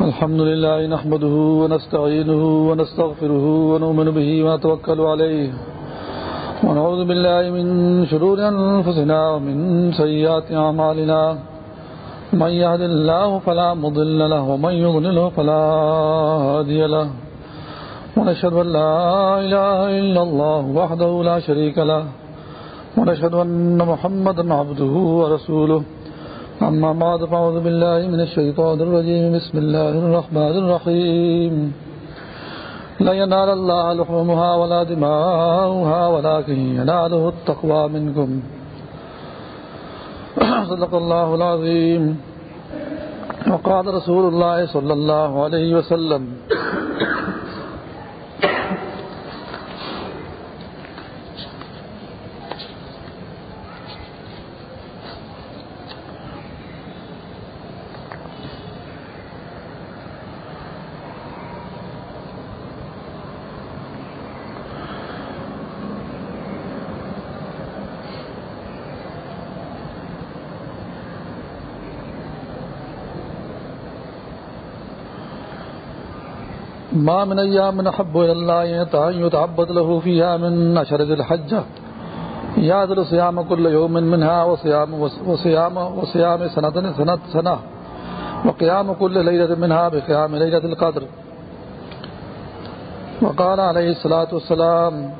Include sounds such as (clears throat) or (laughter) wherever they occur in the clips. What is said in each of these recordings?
الحمد لله نحمده ونستعينه ونستغفره ونؤمن به ونتوكل عليه ونعوذ بالله من شرور أنفسنا ومن سيئات أعمالنا من يهد الله فلا مضل له ومن يضلله فلا هادي له ونشهد أن لا إله إلا الله وحده لا شريك له ونشهد أن محمدا عبده ورسوله أما بعد، فأعوذ بالله من الشيطان الرجيم. بسم الله الرحمن الرحيم. لا ينال الله لحومها ولا دماؤها، ولكن يناله التقوى منكم. (clears throat) صدق الله العظيم. وقال رسول الله صلى الله عليه وسلم. ما من أيام نحب إلى الله يتعبد له فيها من أشهر الحج الحجة. يعدل صيام كل يوم منها وصيام, وصيام, وصيام سنة, سنة, سنة. وقيام كل ليلة منها بقيام ليلة القدر. وقال عليه الصلاة والسلام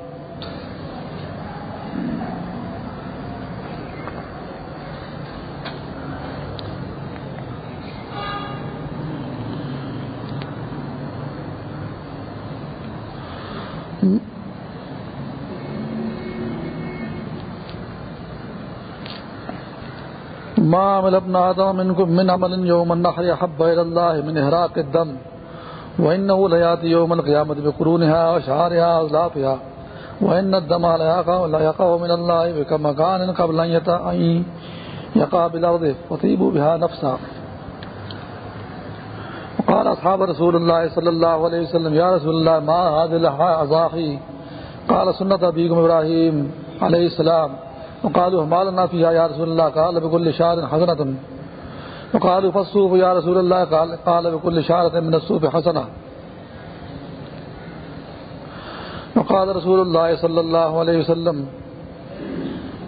ما عمل ابن آدم منكم من عمل يوم النحر يحب إلى الله من إهراق الدم وإنه لياتي يوم القيامة بقرونها وشعارها وأزلافها وإن الدم لا يقع من الله بكما كان قبل أن يقع بالأرض وطيبوا بها نفسا. وقال أصحاب رسول الله صلى الله عليه وسلم، يا رسول الله، ما هذه الأضاحي قال، سنة أبيكم إبراهيم عليه السلام. وقالوا ما لنا فيها يا رسول الله قال بكل شهر حسنة. وقالوا فالصوف يا رسول الله قال, قال بكل شهرة من الصوف حسنة. وقال رسول الله صلى الله عليه وسلم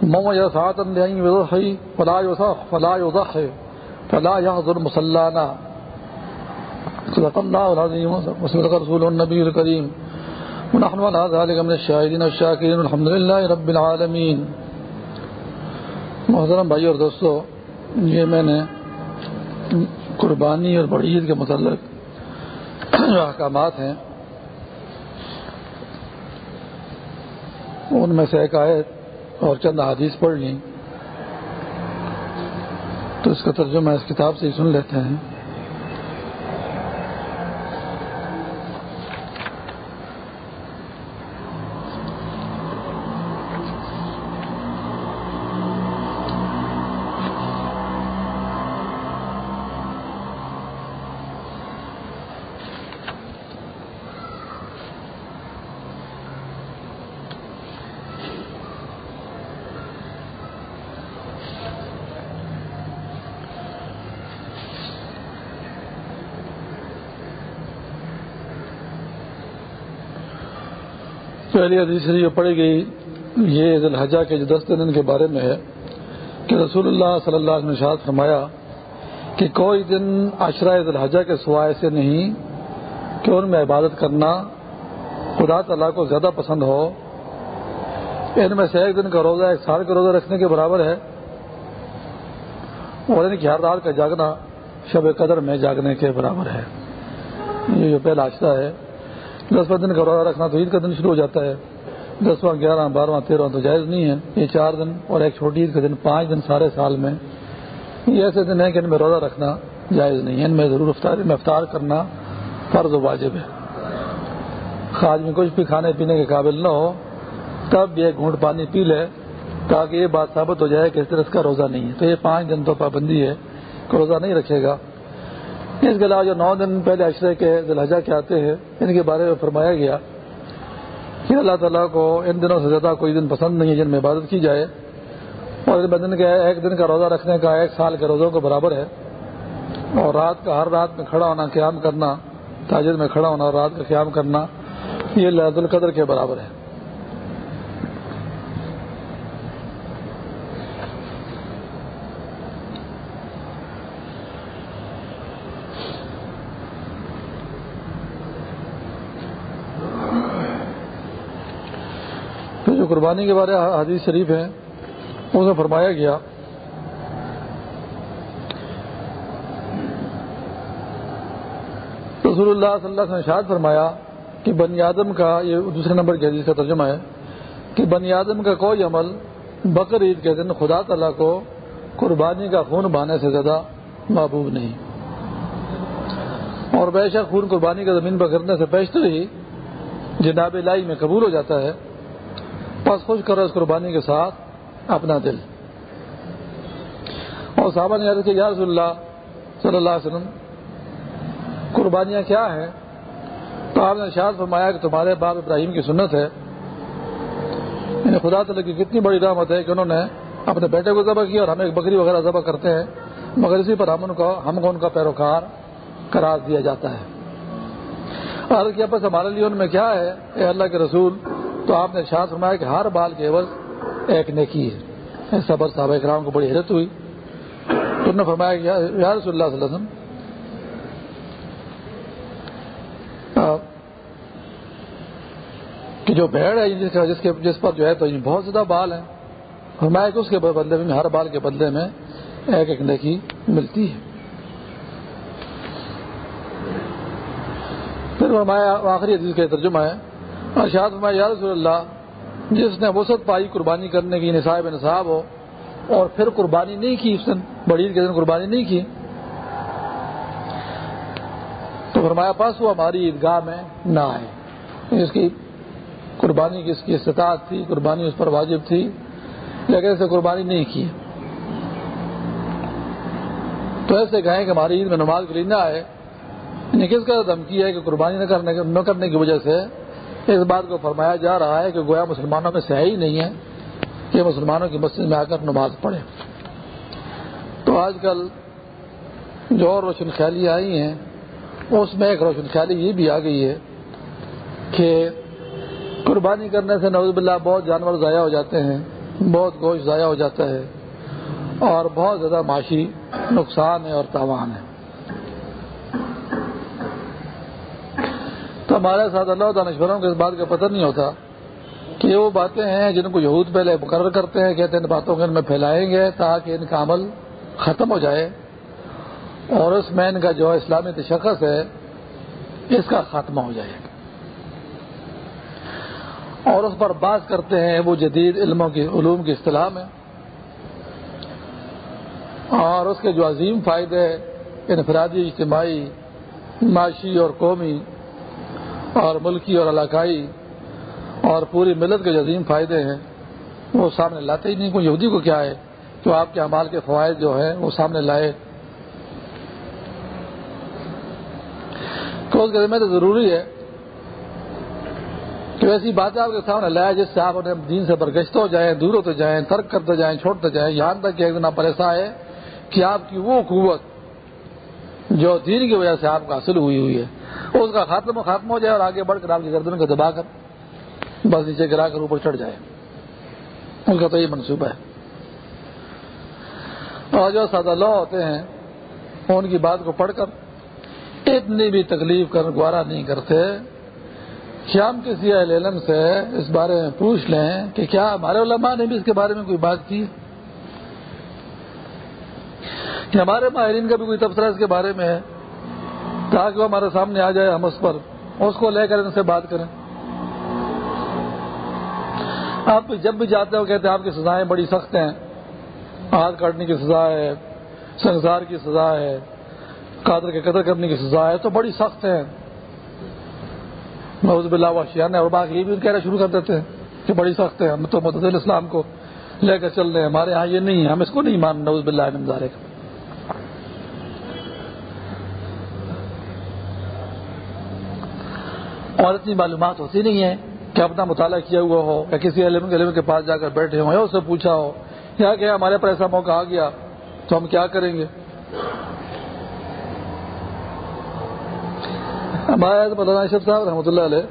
من وجد ساعة لأن يضحي فلا يصح فلا يضحي فلا يحضر مصلانا. صدق الله العظيم وصدق رسول النبي الكريم. ونحن على ذلك من الشاهدين والشاكرين والحمد لله رب العالمين. محترم بھائی اور دوستو، یہ میں نے قربانی اور بڑی عید کے متعلق جو احکامات ہیں۔ ان میں سے ایک آیت اور چند حادیث پڑھ لیں۔ تو اس کا ترجمہ اس کتاب سے ہی سن لیتے ہیں۔ پہلی حدیث جو پڑھی گئی، یہ الحجہ کے جو دس دن کے بارے میں ہے کہ رسول اللہ صلی اللہ علیہ وسلم فرمایا کہ کوئی دن عشرہ الحجہ کے سوائے سے نہیں کہ ان میں عبادت کرنا خدا تعالیٰ کو زیادہ پسند ہو۔ ان میں سے ایک دن کا روزہ، ایک سال کا روزہ رکھنے کے برابر ہے۔ اور ان کی ہر رات کا جاگنا شب قدر میں جاگنے کے برابر ہے۔ یہ جو پہلا عشرہ ہے دس دن کا روزہ رکھنا تو عید کا دن شروع ہو جاتا ہے۔ دسواں گیارہ بارہواں تیرہ تو جائز نہیں ہے۔ یہ چار دن اور ایک چھوٹی عید کا دن پانچ دن سارے سال میں۔ یہ ایسے دن ہیں کہ ان میں روزہ رکھنا جائز نہیں ہے۔ ان میں ضرور افطار میں افطار کرنا فرض و واجب ہے۔ خاج میں کچھ بھی کھانے پینے کے قابل نہ ہو، تب بھی ایک گھونٹ پانی پی لے تاکہ یہ بات ثابت ہو جائے کہ اس طرح اس کا روزہ نہیں ہے۔ تو یہ پانچ دن تو پابندی ہے کہ روزہ نہیں رکھے گا۔ اس کے علاوہ جو نو دن پہلے اشرے کے دلحجہ کے آتے ہیں، ان کے بارے میں فرمایا گیا کہ اللہ تعالیٰ کو ان دنوں سے زیادہ کوئی دن پسند نہیں ہے جن میں عبادت کی جائے۔ اور دن کے ایک دن کا روزہ رکھنے کا، ایک سال کے روزوں کو برابر ہے۔ اور رات کا، ہر رات میں کھڑا ہونا، قیام کرنا، تاجر میں کھڑا ہونا، اور رات کا قیام کرنا، یہ لہد القدر کے برابر ہے جو قربانی کے بارے حدیث شریف ہے اس میں فرمایا گیا، رسول اللہ صلی اللہ علیہ وسلم شاد فرمایا کہ بنی آدم کا، یہ دوسرے نمبر کی حدیث کا ترجمہ ہے، کہ بنی آدم کا کوئی عمل بقر عید کے دن خدا تعالیٰ کو قربانی کا خون بہانے سے زیادہ محبوب نہیں۔ اور بے شک خون قربانی کا زمین پر کرنے سے بیشتر ہی جناب لائی میں قبول ہو جاتا ہے۔ پس خوش کرو اس قربانی کے ساتھ اپنا دل۔ اور صحابہ نے کہ یا رسول اللہ صلی اللہ علیہ وسلم، قربانیاں کیا ہیں؟ تو آپ نے شاد فرمایا کہ تمہارے باپ ابراہیم کی سنت ہے۔ یعنی خدا تعالیٰ کی کتنی بڑی رحمت ہے کہ انہوں نے اپنے بیٹے کو ذبح کیا اور ہمیں ایک بکری وغیرہ ذبح کرتے ہیں۔ مگر اسی پر ہم ان کو ہم کو ان کا پیروکار قرار دیا جاتا ہے۔ اور کیا بس ہمارے لیے ان میں کیا ہے؟ اے اللہ کے رسول تو آپ نے شاد فرمایا کہ ہر بال کے عوض ایک نیکی ہے۔ یعنی صبر صاحب کرام کو بڑی حیرت ہوئی۔ تو انہوں نے فرمایا کہ یا رسول اللہ صلی اللہ علیہ وسلم کہ جو بھیڑ ہے جس جس, کے جس پر جو ہے تو بہت زیادہ بال ہیں۔ فرمایا کہ اس کے بدلے میں ہر بال کے بدلے میں ایک ایک نیکی ملتی ہے۔ پھر فرمایا آخری حدیث کا ترجمہ ہے۔ ارشاد فرمایا، یا رسول اللہ، جس نے وسعت پائی قربانی کرنے کی نصاب نصاب ہو، اور پھر قربانی نہیں کی، اس دن بڑی کے دن قربانی نہیں کی. تو فرمایا، پاس وہ ہماری عیدگاہ میں نہ آئے۔ اس کی قربانی کی اس کی استطاعت تھی، قربانی اس پر واجب تھی، لیکن اسے قربانی نہیں کی۔ تو ایسے کہیں کہ ہماری عید میں نماز کے لیے نہ آئے یعنی کس کا دھمکی ہے کہ قربانی نہ کرنے کی وجہ سے اس بات کو فرمایا جا رہا ہے کہ گویا مسلمانوں میں سے ہی نہیں ہے کہ مسلمانوں کی مسجد میں آ کر نماز پڑھے تو آج کل جو اور روشن خیالی آئی ہیں، اس میں ایک روشن خیالی یہ بھی آ گئی ہے کہ قربانی کرنے سے نوز باللہ بہت جانور ضائع ہو جاتے ہیں، بہت گوشت ضائع ہو جاتا ہے اور بہت زیادہ معاشی نقصان ہے اور تاوان ہے۔ ہمارے ساتھ اللہ دانشوروں کو اس بات کا پتہ نہیں ہوتا کہ وہ باتیں ہیں جن کو یہود پہلے مقرر کرتے ہیں، کہتے ہیں ان باتوں کو ان میں پھیلائیں گے تاکہ ان کا عمل ختم ہو جائے۔ اور اس میں ان کا جو اسلامی تشخص ہے، اس کا خاتمہ ہو جائے۔ اور اس پر بات کرتے ہیں وہ جدید علموں کی، علوم کی اصطلاح میں۔ اور اس کے جو عظیم فائدے انفرادی، اجتماعی، معاشی اور قومی اور ملکی اور علاقائی اور پوری ملت کے جو عظیم فائدے ہیں، وہ سامنے لاتے ہی نہیں۔ کوئی یہودی کو کیا ہے تو آپ کے امال کے فوائد جو ہیں، وہ سامنے لائے؟ تو اس کے ذمہ تو ضروری ہے کہ ایسی باتیں آپ کے سامنے لایا جس سے آپ اپنے دین سے برگشت ہو جائیں، دور ہوتے جائیں، ترک کرتے جائیں، چھوڑتے جائیں۔ یہاں تک کہ ایک دن آپ ایسا ہے کہ آپ کی وہ قوت جو دین کی وجہ سے آپ کو حاصل ہوئی ہوئی ہے۔ اس کا خاتمہ ختم ہو جائے اور آگے بڑھ کر آپ کی گردن کو دبا کر بس نیچے گرا کر اوپر چڑھ جائے۔ ان کا تو یہ منصوبہ ہے۔ اور جو سادہ لو ہوتے ہیں، ان کی بات کو پڑھ کر اتنی بھی تکلیف کر گوارا نہیں کرتے شام کسی اہل علم سے اس بارے میں پوچھ لیں کہ کیا ہمارے علماء نے بھی اس کے بارے میں کوئی بات کی؟ کہ ہمارے ماہرین کا بھی کوئی تبصرہ اس کے بارے میں ہے؟ تاکہ وہ ہمارے سامنے آ جائے ہم اس پر، اس کو لے کر ان سے بات کریں۔ آپ جب بھی جاتے ہو کہتے ہیں آپ کی سزائیں بڑی سخت ہیں، ہاتھ کاٹنے کی سزا ہے سنسار کی سزا ہے، قادر کے قدر کرنے کی سزا ہے، تو بڑی سخت ہے محبوب اللہ شیان اور باقی یہ بھی کہنا شروع کر دیتے ہیں کہ بڑی سخت ہے ہم تو مدد اسلام کو لے کر چل رہے ہیں، ہمارے ہاں یہ نہیں ہے، ہم اس کو نہیں مان نوز بلّہ نمزارے کا اور اتنی معلومات ہوتی نہیں ہے کہ اپنا مطالعہ کیا ہوا ہو، یا کسی علم علم کے پاس جا کر بیٹھے ہوں یا اس سے پوچھا ہو، یا کہ ہمارے پر ایسا موقع آ گیا تو ہم کیا کریں گے؟ ہمارے مولانا اشرف صاحب رحمۃ اللہ علیہ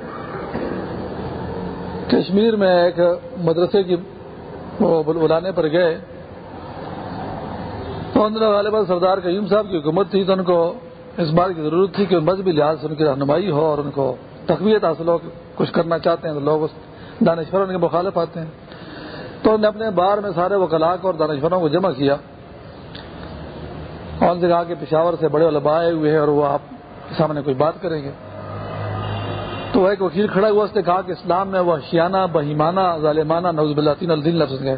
کشمیر میں ایک مدرسے کی بلانے پر گئے۔ تو ان والے سردار قیوم صاحب کی حکومت تھی تو ان کو اس بات کی ضرورت تھی کہ مذہبی لحاظ سے ان کی رہنمائی ہو اور ان کو تقویت حاصل ہو، کچھ کرنا چاہتے ہیں تو لوگ دانشور ان کے مخالف آتے ہیں۔ تو انہوں نے اپنے بار میں سارے وکلاق اور دانشوروں کو جمع کیا۔ اور ان سے کہا کہ پشاور سے بڑے علماء آئے ہوئے ہیں اور وہ آپ کے سامنے کوئی بات کریں گے۔ تو ایک وکیل کھڑا ہوا اس نے کہا کہ اسلام میں وہ شیانہ بہیمانہ، ظالمانہ نوز بلاتین الدین لفظ گئے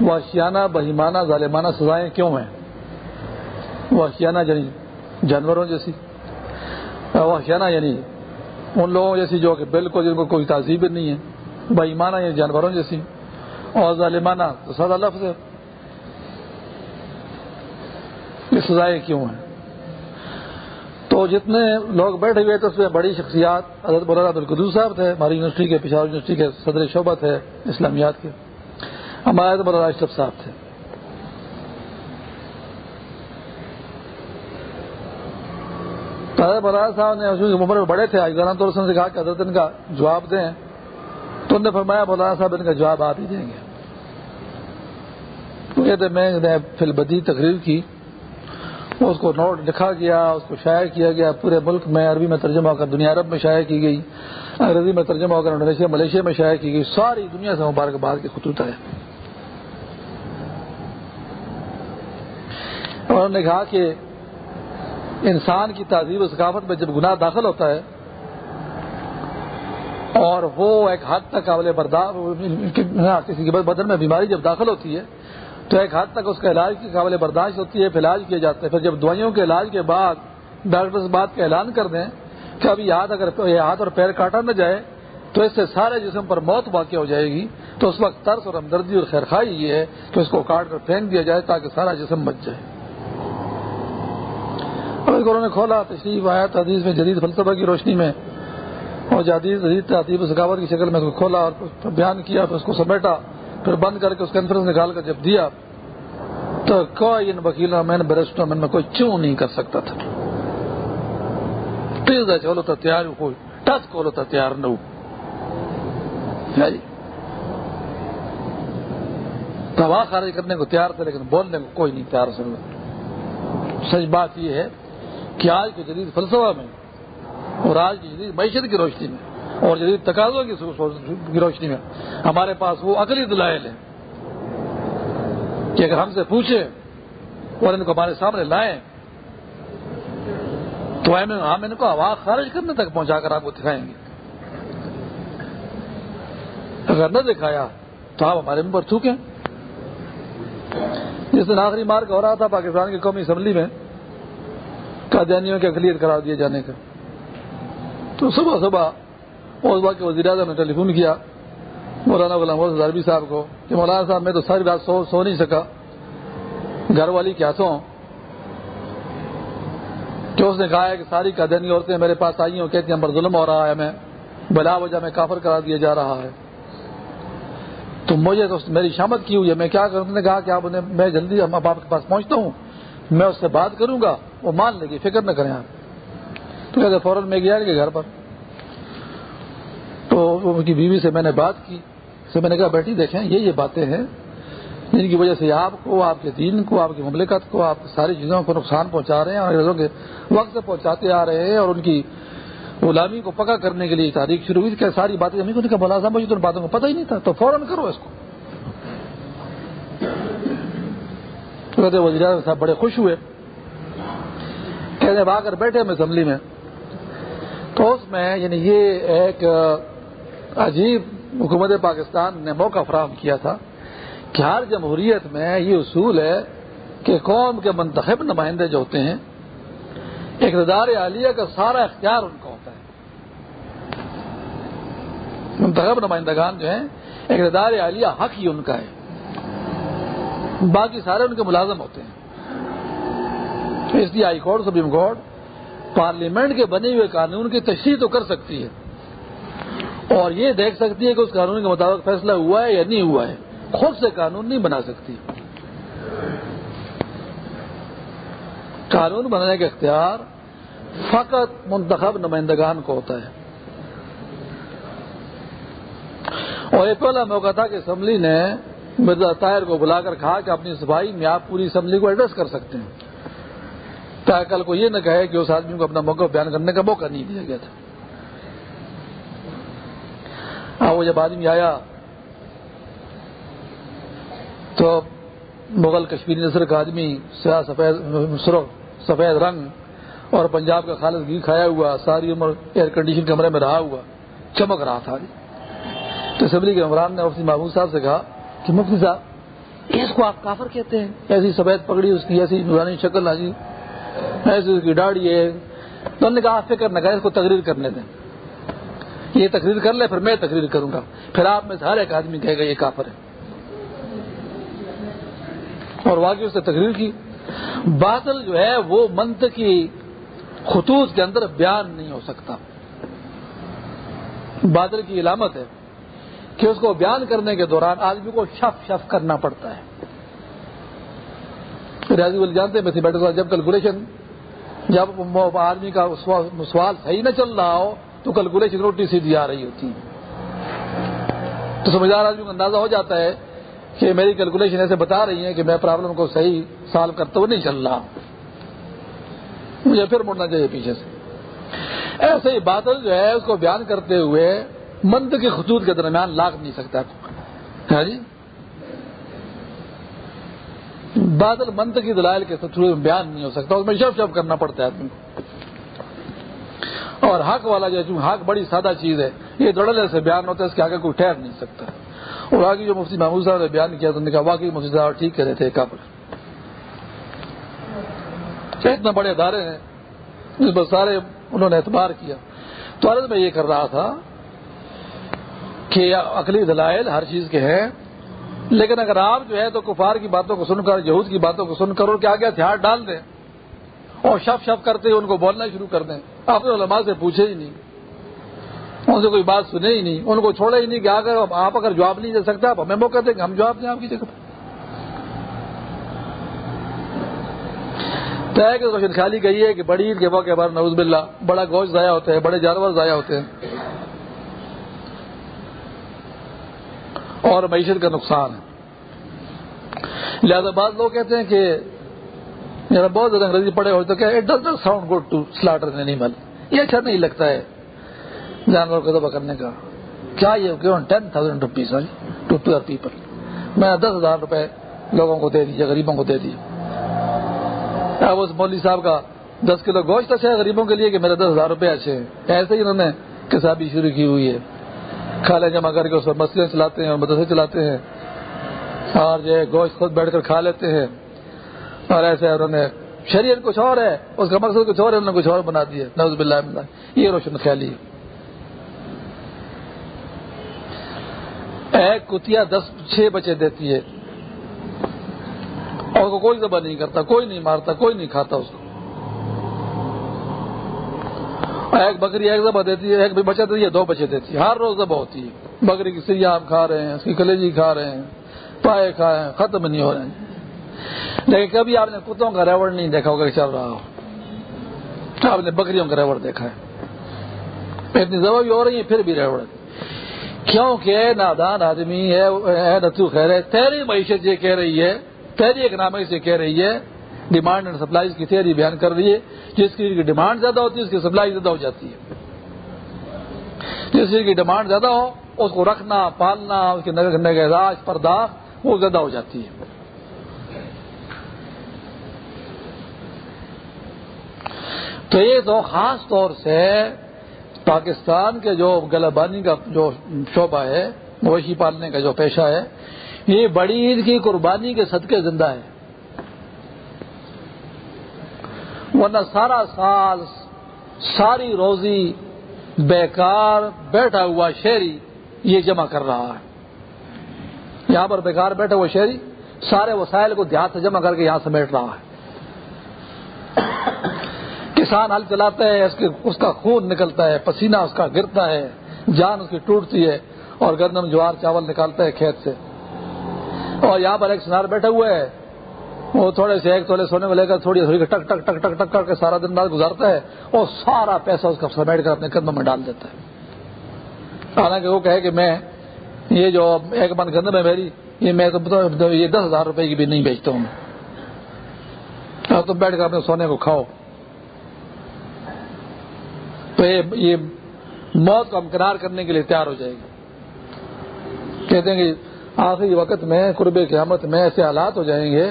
وہ شیانہ بہیمانہ، ظالمانہ سزائیں کیوں ہیں؟ وہ شیانہ یعنی جانوروں جیسی۔ وہ شیانہ یعنی ان لوگوں جیسی جو کہ بالکل جن کو کوئی تہذیب نہیں ہے بہیمانہ یعنی جانوروں جیسی۔ اور ظالمانہ تو سزا لفظ ہے۔ یہ سزائیں کیوں ہیں؟ تو جتنے لوگ بیٹھے ہوئے تھے، اس میں بڑی شخصیات، حضرت مولانا عبدالقدو صاحب تھے، ہماری یونیورسٹی کے پشاور یونیورسٹی کے صدر شعبہ تھے، اسلامیات کے۔ ہمارے مولانا اشرف صاحب تھے۔ حضرت مولانا صاحب نے حضور عمر میں بڑے تھے، آج طور سے کہا کہ حضرت ان کا جواب دیں۔ تو انہوں نے فرمایا، مولانا صاحب ان کا جواب آپ ہی دیں گے۔ تو میں نے فل بدی تقریر کی، اس کو نوٹ لکھا گیا، اس کو شائع کیا گیا۔ پورے ملک میں عربی میں ترجمہ ہو کر، دنیا عرب میں شائع کی گئی۔ انگریزی میں ترجمہ ہو کر، انڈونیشیا، ملیشیا میں شائع کی گئی۔ ساری دنیا سے مبارکباد کے خطوط ہے انہوں نے کہا کہ انسان کی تہذیب و ثقافت میں جب گناہ داخل ہوتا ہے اور وہ ایک حد تک قابل برداشت کسی کے بدن میں بیماری جب داخل ہوتی ہے، تو ایک حد تک اس کا علاج کی قابل برداشت ہوتی ہے، پھر علاج کیا جاتا ہے۔ پھر جب دوائیوں کے علاج کے بعد، ڈاکٹر اس بات کا اعلان کر دیں کہ اب یہ ہاتھ اگر یہ ہاتھ اور پیر کاٹا نہ جائے، تو اس سے سارے جسم پر موت واقع ہو جائے گی۔ تو اس وقت ترس اور ہمدردی اور خیرخائی یہ ہے کہ اس کو کاٹ کر پھینک دیا جائے تاکہ سارا جسم بچ جائے۔ انہوں نے کھولا، تشریف آیا حدیث میں جدید فلسفہ کی روشنی میں اور جدید جدید تحتیب ثقافت کی شکل میں اس کو کھولا اور بیان کیا، پھر اس کو سمیٹا، پھر بند کر کے اس کانفرنس نکال کر جب دیا، تو کوئی ان وکیلوں، میں برسٹوں میں کوئی چوں نہیں کر سکتا تھا۔ تیز ہے، چلو تو تیار کوئی ٹچ کھولو تو تیار نہ ہوا خارج کرنے کو تیار تھا لیکن بولنے کو کوئی نہیں تیار سن سچ بات یہ ہے کہ آج کے جدید فلسفہ میں اور آج کی جدید معیشت کی روشنی میں اور جدید تقاضوں کی روشنی میں ہمارے پاس وہ عقلی دلائل ہیں کہ اگر ہم سے پوچھے اور ان کو ہمارے سامنے لائیں، تو ہم ان کو آواز خارج کرنے تک پہنچا کر آپ کو دکھائیں گے۔ اگر نہ دکھایا تو آپ ہمارے منہ پر تھوکیں۔ جس دن آخری مارک ہو رہا تھا پاکستان کی قومی اسمبلی میں قادیانیوں کی اقلیت قرار دیے جانے کا۔ تو صبح صبح اس وقت وزیر اعظم نے ٹیلی فون کیا، مولانا غلام حسن صاحب کو کہ مولانا صاحب میں تو ساری رات سو سو نہیں سکا۔ گھر والی کیا سو کہ اس نے کہا ہے کہ ساری قدرنی عورتیں میرے پاس آئی ہوں کہتی ہیں پر ظلم ہو رہا ہے میں بلا وجہ میں کافر کرا دیا جا رہا ہے۔ تو مجھے تو میری شامت کی ہوئی ہے، میں کیا کروں؟ نے کہا کہ آپ انہیں میں جلدی اب آپ کے پاس پہنچتا ہوں، میں اس سے بات کروں گا۔ وہ مان لے گی فکر نہ کریں آپ۔ تو کہتے فوراً میں گیا کہ گھر پر۔ تو ان کی بیوی سے میں نے بات کی۔ سے میں نے کہا بیٹھی دیکھیں، یہ یہ باتیں ہیں جن کی وجہ سے آپ کو، آپ کے دین کو، آپ کی مملکت کو، آپ ساری چیزوں کو نقصان پہنچا رہے ہیں اور انگریزوں کے وقت سے پہنچاتے آ رہے ہیں اور ان کی غلامی کو پکا کرنے کے لیے تاریخ شروع ہوئی۔ کہ ساری باتیں ہمیں کو بلا صاحب مجھے تو باتوں کو پتہ ہی نہیں تھا۔ تو فوراً کرو اس کو۔ کہتے وزیر صاحب بڑے خوش ہوئے۔ کہنے آ کر بیٹھے ہم اسمبلی میں، تو اس میں یعنی یہ ایک عجیب حکومت پاکستان نے موقع فراہم کیا تھا کہ ہر جمہوریت میں یہ اصول ہے کہ قوم کے منتخب نمائندے جو ہوتے ہیں، اقتدار عالیہ کا سارا اختیار ان کا ہوتا ہے۔ منتخب نمائندگان جو ہیں، اقتدار عالیہ حق ہی ان کا ہے۔ باقی سارے ان کے ملازم ہوتے ہیں۔ اس لیے high court, supreme court, parliament کے بنے ہوئے قانون کی تشریح تو کر سکتی ہے۔ اور یہ دیکھ سکتی ہے کہ اس قانون کے مطابق فیصلہ ہوا ہے یا نہیں ہوا ہے۔ خود سے قانون نہیں بنا سکتی۔ قانون بنانے کا اختیار فقط منتخب نمائندگان کو ہوتا ہے۔ اور یہ پہلا موقع تھا کہ اسمبلی نے مرزا طاہر کو بلا کر کہا کہ اپنی صفائی میں آپ پوری اسمبلی کو ایڈریس کر سکتے ہیں۔ تاکہ کل کو یہ نہ کہے کہ اس آدمی کو اپنا موقع بیان کرنے کا موقع نہیں دیا گیا تھا۔ وہ جب آدمی آیا تو مغل کشمیری نصر کا آدمی سیاہ سفید سفید رنگ اور پنجاب کا خالص گھی کھایا ہوا، ساری عمر ایئر کنڈیشن کمرے میں رہا ہوا، چمک رہا تھا۔ تو اسمبلی کے عمران نے مفتی محمود صاحب سے کہا کہ مفتی صاحب، اس کو آپ کافر کہتے ہیں؟ ایسی سفید پگڑی، اس کی ایسی نورانی شکل حاجی ایسی اس کی ڈاڑی ہے۔ تو نے کہا فکر نہ اس کو تقریر کرنے دیں یہ تقریر کر لے پھر میں تقریر کروں گا۔ پھر آپ میں سے ہر ایک آدمی کہے گا، یہ کافر ہے۔ اور واقعی اس نے تقریر کی۔ بادل جو ہے، وہ منت کی خطوط کے اندر بیان نہیں ہو سکتا۔ بادل کی علامت ہے کہ اس کو بیان کرنے کے دوران آدمی کو شف شف کرنا پڑتا ہے۔ ریاضی والے جانتے ہیں بیٹھے جب کیلکولیشن جب آدمی کا سوال صحیح نہ چل رہا ہو، تو کیلکولیشن روٹی سیدھی آ رہی ہوتی۔ ہے تو سمجھدار آدمی کو اندازہ ہو جاتا ہے کہ میری کیلکولیشن ایسے بتا رہی ہے کہ میں پرابلم کو صحیح سالو کرتے ہوئے نہیں چل رہا۔ مجھے پھر مڑنا چاہیے پیچھے سے۔ ایسے ہی بادل جو ہے، اس کو بیان کرتے ہوئے مند کے خطوط کے درمیان لاگ نہیں سکتا۔ ہاں جی؟ بادل مند کی دلائل کے میں بیان نہیں ہو سکتا، اس میں شب شب کرنا پڑتا ہے آدمی کو۔ اور حق والا جو حق بڑی سادہ چیز ہے، یہ دڑلے سے بیان ہوتا ہے، اس کے آگے کوئی ٹھہر نہیں سکتا۔ اور آگے جو مفتی محمود صاحب نے بیان کیا، تو نے کہا، واقعی مفتی صاحب ٹھیک کہہ رہے تھے کابل اتنے بڑے ادارے ہیں، جس پر سارے انہوں نے اعتبار کیا۔ تو عرض میں یہ کر رہا تھا کہ عقلی دلائل ہر چیز کے ہیں۔ لیکن اگر آپ جو ہے تو کفار کی باتوں کو سن کر، یہود کی باتوں کو سن کر اور کیا آگے ہتھیار ڈال دیں اور شف شف کرتے ان کو بولنا شروع کر دیں۔ آپ نے علماء سے پوچھے ہی نہیں۔ ان سے کوئی بات سنے ہی نہیں۔ ان کو چھوڑے ہی نہیں کہ اگر آپ اگر جواب نہیں دے سکتے، آپ ہمیں موقع دیں گے ہم جواب دیں آپ کی جگہ طے کہ روشن خالی گئی ہے کہ بڑی عید کے موقع پر نوز بلّہ بڑا گوشت ضائع ہوتے ہیں، بڑے جانور ضائع ہوتے ہیں۔ اور معیشت کا نقصان ہے۔ لہذا بعض لوگ کہتے ہیں کہ میرا بہت زیادہ انگریزی پڑھے ہوئے تو کیا it does not sound good to slaughter animal یہ اچھا نہیں لگتا ہے جانور کو دبا کرنے کا۔ کیا یہ ten thousand rupees to two people. میں دس ہزار روپے لوگوں کو دے دیجیے غریبوں کو دے دیجیے اب اس مولوی صاحب کا دس کلو گوشت اچھا ہے غریبوں کے لیے کہ میرے دس ہزار روپے اچھے ہیں۔ ایسے ہی انہوں نے کسابی شروع کی ہوئی ہے۔ کھالے جمع کر کے اس پر مسئلے چلاتے ہیں اور مدرسے چلاتے ہیں، اور جو ہے گوشت خود بیٹھ کر کھا لیتے ہیں۔ اور ایسے انہوں نے شریعت کچھ اور ہے، اس کا مقصد کچھ اور ہے، انہوں نے کچھ اور بنا دیا۔ نوز بلّہ یہ روشن خیالی۔ ہے ایک کتیا دس، چھ بچے دیتی ہے۔ اور کو کوئی ذبح نہیں کرتا، کوئی نہیں مارتا، کوئی نہیں کھاتا اس کو۔ ایک بکری ایک ذبح دیتی ہے، ایک بھی بچہ دیتی ہے، دو بچے دیتی ہے۔ ہر روز ذبح ہوتی ہے۔ بکری کی سیاح آپ کھا رہے ہیں، اس کی کلیجی کھا رہے ہیں، پائے کھائے ہیں، ختم نہیں ہو رہے ہیں۔ لیکن کبھی آپ نے کتوں کا ریوڑ نہیں دیکھا ہوگا چل رہا ہو۔ آپ نے بکریوں کا ریوڑ دیکھا ہے۔ اتنی ذبح بھی ہو رہی ہے، پھر بھی ریوڑ کیونکہ نادان آدمی ہے نتو خیر ہے تیری معیشت یہ کہہ رہی ہے، تیری اکنامک سے کہہ رہی ہے ڈیمانڈ اینڈ سپلائی کی تھیری بیان کر رہی ہے، جس چیز کی ڈیمانڈ زیادہ ہوتی ہے، اس کی سپلائی زیادہ ہو جاتی ہے۔ جس چیز کی ڈیمانڈ زیادہ ہو، اس کو رکھنا، پالنا، اس کے نگہداشت پرداخت وہ زیادہ ہو جاتی ہے۔ تو یہ تو خاص طور سے پاکستان کے جو گلابانی کا جو شعبہ ہے، مویشی پالنے کا جو پیشہ ہے، یہ بڑی عید کی قربانی کے صدقے زندہ ہے۔ ورنہ سارا سال ساری روزی بیکار بیٹھا ہوا شہری یہ جمع کر رہا ہے۔ یہاں پر بیکار بیٹھا ہوا شہری سارے وسائل کو دیہات سے جمع کر کے یہاں سمیٹ رہا ہے۔ کسان ہل چلاتا ہے اس, اس کا خون نکلتا ہے پسینہ اس کا گرتا ہے جان اس کی ٹوٹتی ہے اور گندم جوار چاول نکالتا ہے کھیت سے۔ اور یہاں پر ایک سنار بیٹھا ہوا ہے۔ وہ تھوڑے سے ایک تھوڑے سونے میں لے کر تھوڑی تھوڑی ٹک ٹک ٹک ٹک ٹک کر کے سارا دن بعد گزارتا ہے اور سارا پیسہ اس کا سمیٹ کر اپنے قدم میں ڈال دیتا ہے۔ حالانکہ وہ کہے کہ میں یہ جو ایک من گند میں میری یہ میں تو مطلب یہ دس ہزار روپے کی بھی نہیں بیچتا ہوں میں۔ ہاں، تم بیٹھ کر اپنے سونے کو کھاؤ۔ تو یہ موت کو امکنار کرنے کے لیے تیار ہو جائے گی۔ کہتے ہیں کہ آخری وقت میں قرب قیامت میں ایسے حالات ہو جائیں گے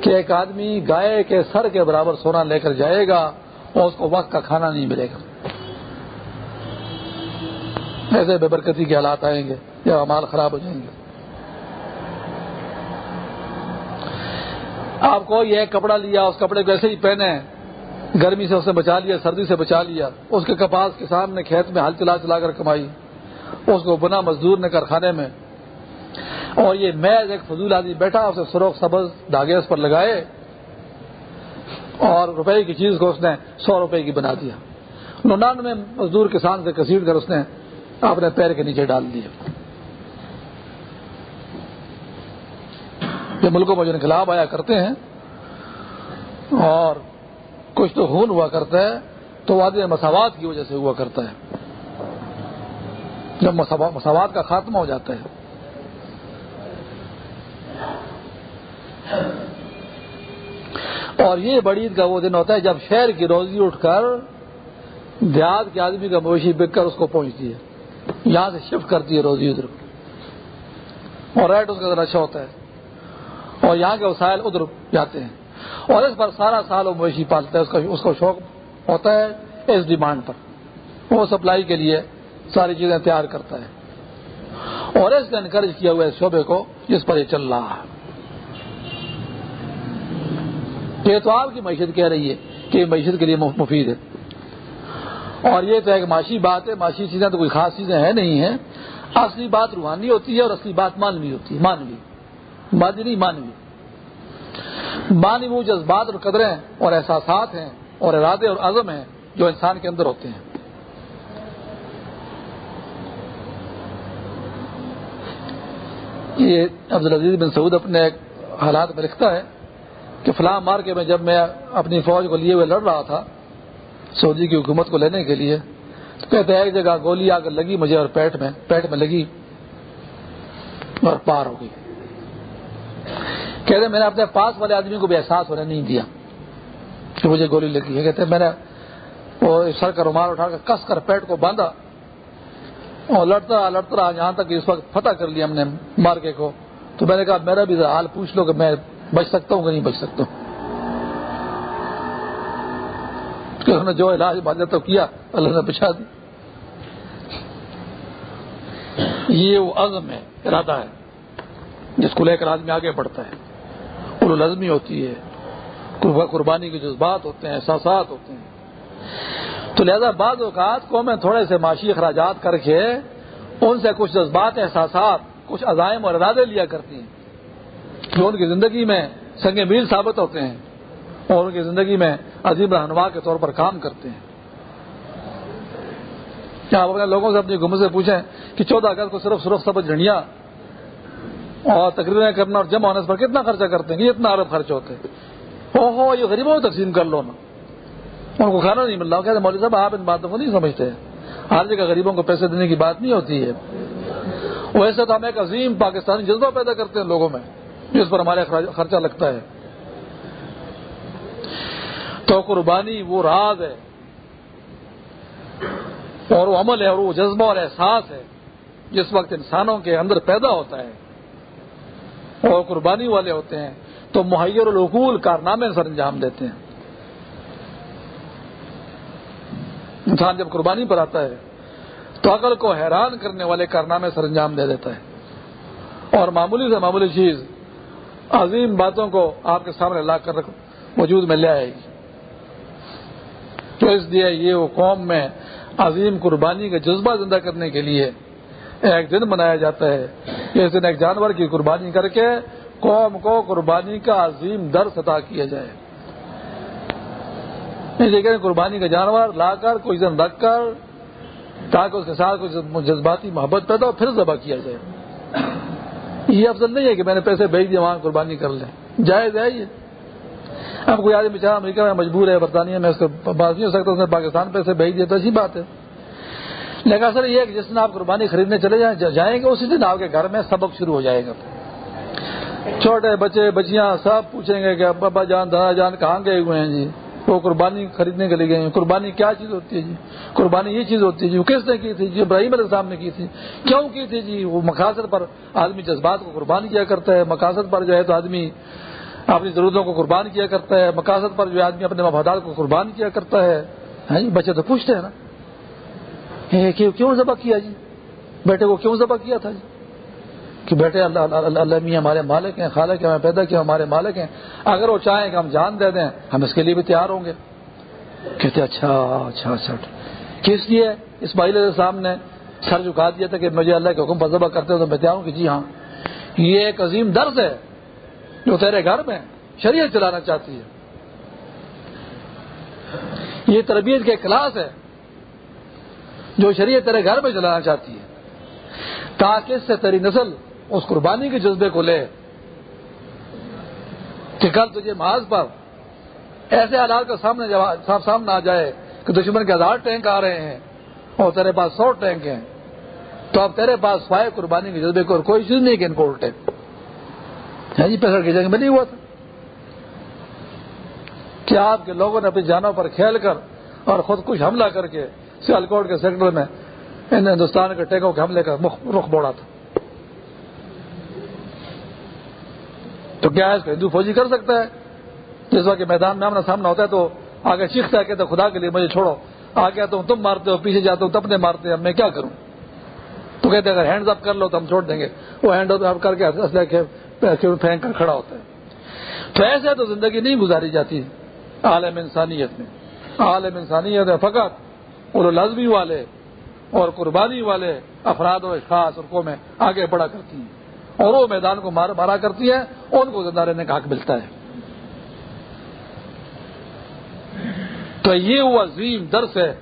کہ ایک آدمی گائے کے سر کے برابر سونا لے کر جائے گا اور اس کو وقت کا کھانا نہیں ملے گا۔ ایسے بے برکتی کے حالات آئیں گے، یا مال خراب ہو جائیں گے۔ آپ کو یہ کپڑا لیا، اس کپڑے کو ایسے ہی پہنے، گرمی سے اسے بچا لیا، سردی سے بچا لیا، اس کے کپاس کسان نے کھیت میں ہل چلا چلا کر کمائی، اس کو بنا مزدور نے کارخانے میں اور یہ میز ایک فضول آدمی بیٹھا، اسے سروخ سبز دھاگے اس پر لگائے اور روپے کی چیز کو اس نے سو روپے کی بنا دیا۔ ننانوے مزدور کسان سے کسیٹ کر اس نے اپنے پیر کے نیچے ڈال دیا۔ یہ ملکوں میں جو انقلاب آیا کرتے ہیں اور کچھ تو خون ہوا کرتا ہے، تو وادی مساوات کی وجہ سے ہوا کرتا ہے۔ جب مساوات کا خاتمہ ہو جاتا ہے۔ اور یہ بڑی عید کا وہ دن ہوتا ہے جب شہر کی روزی اٹھ کر دیہات کے آدمی کا مویشی بک کر اس کو پہنچتی ہے۔ یہاں سے شفٹ کرتی ہے روزی ادھر۔ اور ریٹ اس کا ذرا اچھا ہوتا ہے۔ اور یہاں کے وسائل ادھر جاتے ہیں۔ اور اس پر سارا سال وہ مویشی پالتا ہے، اس کا اس کو شوق ہوتا ہے اس ڈیمانڈ پر۔ وہ سپلائی کے لیے ساری چیزیں تیار کرتا ہے۔ اور اس نے انکریج کیا ہوا ہے شعبے کو جس پر یہ چل رہا ہے۔ یہ تو آپ کی معیشت کہہ رہی ہے کہ معیشت کے لیے مفید ہے۔ اور یہ تو ایک معاشی بات ہے، معاشی چیزیں تو کوئی خاص چیزیں ہیں نہیں ہیں۔ اصلی بات روحانی ہوتی ہے اور اصلی بات مانوی ہوتی ہے مانوی مادنی مانوی مانوی وہ جذبات اور قدریں اور احساسات ہیں اور ارادے اور عزم ہیں جو انسان کے اندر ہوتے ہیں۔ یہ عبدالعزیز بن سعود اپنے حالات میں لکھتا ہے۔ کہ فلاں مار کے میں جب میں اپنی فوج کو لیے ہوئے لڑ رہا تھا، سعودی کی حکومت کو لینے کے لیے، تو کہتے ہیں ایک جگہ گولی آ کر لگی مجھے اور پیٹ میں پیٹ میں لگی اور پار ہو گئی۔ کہتے میں نے اپنے پاس والے آدمی کو بھی احساس ہونے نہیں دیا کہ مجھے گولی لگی۔ ہے کہتے میں نے وہ سر کا رومال اٹھا کر کس کر پیٹ کو باندھا اور لڑتا رہا لڑتا رہا۔ جہاں تک اس وقت فتح کر لیا ہم نے مارکے کو۔ تو میں نے کہا، میرا بھی حال پوچھ لو کہ میں بچ سکتا ہوں کہ نہیں بچ سکتا ہوں؟ انہوں نے جو علاج بات تو کیا، اللہ نے بچا دی۔ یہ وہ عزم ہے، ارادہ ہے، جس کو لے کر آدمی آگے بڑھتا ہے۔ لازمی ہوتی ہے۔ قربانی کے جذبات ہوتے ہیں، احساسات ہوتے ہیں۔ تو لہذا بعض اوقات کو میں تھوڑے سے معاشی اخراجات کر کے ان سے کچھ جذبات، احساسات، کچھ عزائم اور ارادے لیا کرتی ہیں۔ جو ان کی زندگی میں سنگ میل ثابت ہوتے ہیں اور ان کی زندگی میں عظیم رہنما کے طور پر کام کرتے ہیں۔ کیا آپ اپنے لوگوں سے اپنی گم سے پوچھیں کہ چودہ اگست کو صرف صرف سبز جھنڈیاں اور تقریریں کرنا اور جمع ہونے پر کتنا خرچہ کرتے ہیں؟ کتنا ارب خرچ ہوتے ہیں۔ ہو یہ غریبوں کو تقسیم کر لو نا۔ ان کو کھانا نہیں مل رہا کہتے مولوی صاحب، آپ ان باتوں کو نہیں سمجھتے ہر جگہ غریبوں کو پیسے دینے کی بات نہیں ہوتی ہے۔ ویسے تو ہم ایک عظیم پاکستانی جذبہ پیدا کرتے ہیں لوگوں میں۔ جس پر ہمارے خرچہ لگتا ہے۔ تو قربانی وہ راز ہے۔ اور وہ عمل ہے اور وہ جذبہ اور احساس ہے جس وقت انسانوں کے اندر پیدا ہوتا ہے۔ اور قربانی والے ہوتے ہیں تو مہیر العقول کارنامے سر انجام دیتے ہیں۔ انسان جب قربانی پر آتا ہے تو عقل کو حیران کرنے والے کارنامے سر انجام دے دیتا ہے۔ اور معمولی سے معمولی چیز عظیم باتوں کو آپ کے سامنے لا کر وجود میں لے آئے گی۔ تو اس لیے یہ وہ قوم میں عظیم قربانی کا جذبہ زندہ کرنے کے لیے ایک دن منایا جاتا ہے۔ اس دن ایک جانور کی قربانی کر کے قوم کو قربانی کا عظیم درس عطا کیا جائے۔ لیکن قربانی کا جانور لا کر کوئی دن رکھ کر تاکہ اس کے ساتھ کچھ جذباتی محبت پیدا ہو، پھر ذبح کیا جائے۔ یہ افضل نہیں ہے کہ میں نے پیسے بھیج دیے، وہاں قربانی کر لیں۔ جائز ہے یہ۔ اب کوئی آدمی بچارا امریکہ میں مجبور ہے، برطانیہ میں اس کو بات نہیں ہو سکتا، اس نے پاکستان پیسے بھیج دیا تو ایسی بات ہے۔ لیکن سر یہ کہ جس دن آپ قربانی خریدنے چلے جائیں جائیں گے، اسی دن آپ کے گھر میں سبق شروع ہو جائے گا۔ چھوٹے بچے، بچیاں سب پوچھیں گے کہ بابا جان، دادا جان کہاں گئے ہوئے ہیں؟ جی۔ وہ قربانی خریدنے کے لیے گئے ہیں۔ قربانی کیا چیز ہوتی ہے جی؟ قربانی یہ چیز ہوتی ہے جی۔ وہ کس نے کی تھی جی؟ ابراہیم علیہ السلام نے کی تھی۔ کیوں کی تھی جی؟ وہ مقاصد پر آدمی جذبات کو قربان کیا کرتا ہے۔ مقاصد پر جو ہے تو آدمی اپنی ضرورتوں کو قربان کیا کرتا ہے۔ مقاصد پر جو آدمی اپنے مفادات کو قربان کیا کرتا ہے۔ ہاں جی، بچے تو پوچھتے ہیں نا۔ کیوں ذبح کیا جی؟ بیٹے کو کیوں ذبح کیا تھا جی؟ کہ بیٹے، اللہ اللہ میاں ہمارے مالک ہیں، خالق ہمیں پیدا کیا، ہمارے مالک ہیں۔ اگر وہ چاہیں کہ ہم جان دے دیں، ہم اس کے لیے بھی تیار ہوں گے۔ کہتے اچھا اچھا اچھا۔ کس لیے؟ اسماعیل علیہ السلام نے سر جھکا دیا تھا کہ مجھے اللہ کے حکم پر ذبح کرتے ہو تو میں تیار ہوں کہ جی ہاں۔ یہ ایک عظیم درد ہے جو تیرے گھر میں شریعت چلانا چاہتی ہے۔ یہ تربیت کے کلاس ہے جو شریعت تیرے گھر میں چلانا چاہتی ہے۔ تاکہ اس سے تیری نسل اس قربانی کے جذبے کو لے کہ کل تجھے محاذ پر ایسے حالات کا سامنے سامنے آ جائے کہ دشمن کے ہزار ٹینک آ رہے ہیں اور تیرے پاس سو ٹینک ہیں، تو اب تیرے پاس فائے قربانی کے جذبے کو اور کوئی چیز نہیں کہ ان کو الٹے۔ ہاں جی پیسہ کی جنگ میں نہیں ہوا تھا۔ کیا آپ کے لوگوں نے اپنی جانوں پر کھیل کر اور خود کچھ حملہ کر کے سیالکوٹ کے سیکٹر میں ان ہندوستان کے ٹینکوں کے حملے کا رخ بوڑا تھا۔ تو کیا ہے؟ اس کو ہندو فوجی کر سکتا ہے؟ جس وقت میدان میں آمنا سامنا ہوتا ہے تو آگے چیختا ہے کہتے خدا کے لیے مجھے چھوڑو۔ آگے تو تم مارتے ہو، پیچھے جاتے ہو تب نے مارتے اب میں کیا کروں؟ تو کہتے اگر ہینڈ اپ کر لو تو ہم چھوڑ دیں گے۔ وہ ہینڈ اپ کر کے پھینک کر کھڑا ہوتا ہے۔ تو ایسے تو زندگی نہیں گزاری جاتی۔ عالم انسانیت میں، عالم انسانیت ہے فقط اور لازمی والے اور قربانی والے افراد و خاص اور قومیں آگے بڑھا کرتی ہیں۔ اور وہ میدان کو مار مارا کرتی ہے، ان کو زندہ رہنے کا حق ملتا ہے۔ تو یہ وہ عظیم درس ہے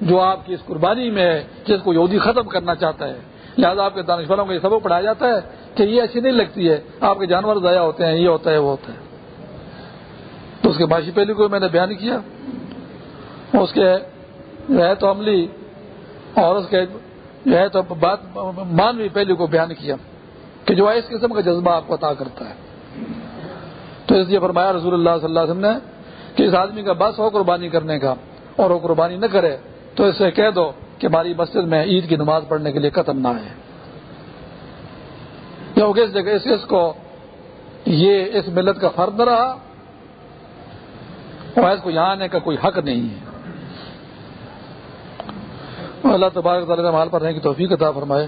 جو آپ کی اس قربانی میں ہے، جس کو یہودی ختم کرنا چاہتا ہے۔ لہٰذا آپ کے دانشوروں کو یہ سبق پڑھایا جاتا ہے کہ یہ اچھی نہیں لگتی ہے، آپ کے جانور ضائع ہوتے ہیں، یہ ہوتا ہے، وہ ہوتا ہے۔ تو اس کے باشی پہلو کو میں نے بیان کیا۔ اس کے جو ہے تو عملی اور اس کے جو ہے تو بات مانوی پہلو کو بیان کیا۔ کہ جو اس قسم کا جذبہ آپ کو عطا کرتا ہے۔ تو اس لیے فرمایا رسول اللہ صلی اللہ علیہ وسلم نے کہ اس آدمی کا بس ہو قربانی کرنے کا اور وہ قربانی نہ کرے تو اس سے کہہ دو کہ ہماری مسجد میں عید کی نماز پڑھنے کے لیے قتم نہ ہے یا کس جگہ اس, اس کو یہ اس ملت کا فرد نہ رہا اور اس کو یہاں آنے کا کوئی حق نہیں ہے۔ اللہ تبارک تعالیٰ مال پر رہنے کی توفیق عطا فرمائے۔